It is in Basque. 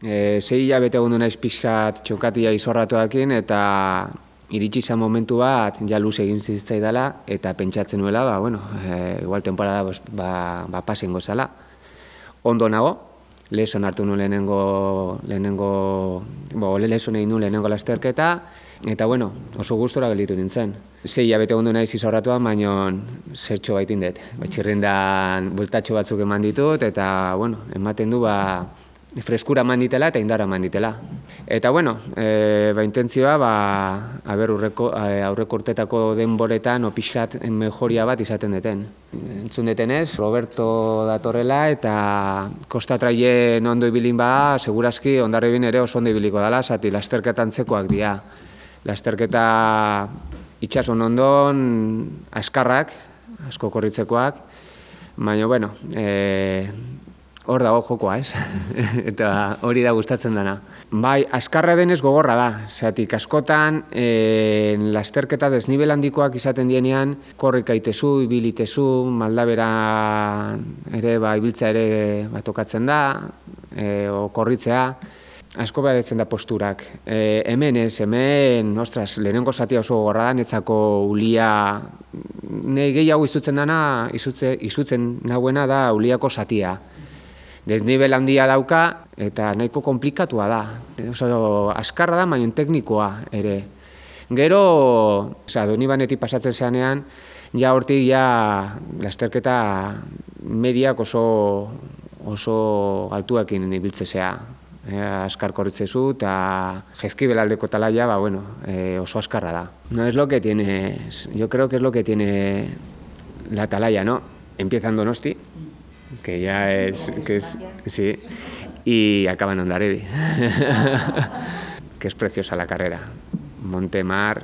E, zei hilabete egon naiz pixkat txokatia izorratuakin eta iritsi izan momentu bat ja luz egin zitzaidala eta pentsatzen nuela, ba, bueno, e, igual temporada ba, ba pasen gozala. Ondo nago, lehizon hartu nu lehenengo, lehenengo, bo, lehizon egin nu lehenengo lasterketa, eta bueno, oso gustora gelditu nintzen. Zei hilabete ondo naiz izorratuan, baino zertxo baitin dut. Batxirrindan bultatxo batzuk eman ditut, eta bueno, ematen du ba, freskura manditela eta indara manditela. Eta bueno, e, ba, intentzioa, ba, aber, urreko, aurreko urtetako denboretan opixat mejoria bat izaten deten. Entzun detenez, Roberto datorrela eta kostatraien ondo ibilin ba, segurazki ondarri ere oso ondo ibiliko dela, zati lasterketan zekoak dira. Lasterketa itxason ondon, askarrak, asko korritzekoak, baina, bueno, e, hor dago jokoa, ez? eta hori da gustatzen dana. Bai, askarra denez gogorra da, zeatik askotan, e, lasterketa desnibel handikoak izaten dienean, korrik aitezu, ibilitezu, maldabera ere, ba, ibiltzea ere ba, tokatzen da, e, o korritzea, asko beharetzen da posturak. E, hemen ez, hemen, ostras, lehenengo zatia oso gogorra da, netzako ulia, ne gehiago izutzen dana, izutze, izutzen nahuena da uliako zatia desnibel handia dauka eta nahiko komplikatua da. Oso askarra da, baina teknikoa ere. Gero, oza, doni banetik pasatzen zeanean, ja hortik ja lasterketa mediak oso oso altuakin ibiltzezea. E, askar korritzezu eta jezkibel aldeko talaia, ba, bueno, e, oso askarra da. No es lo que tiene, yo creo que es lo que tiene la talaya, ¿no? Empieza en Donosti, que ya es, que es sí, y acaba en Ondarevi, que es preciosa la carrera. Montemar,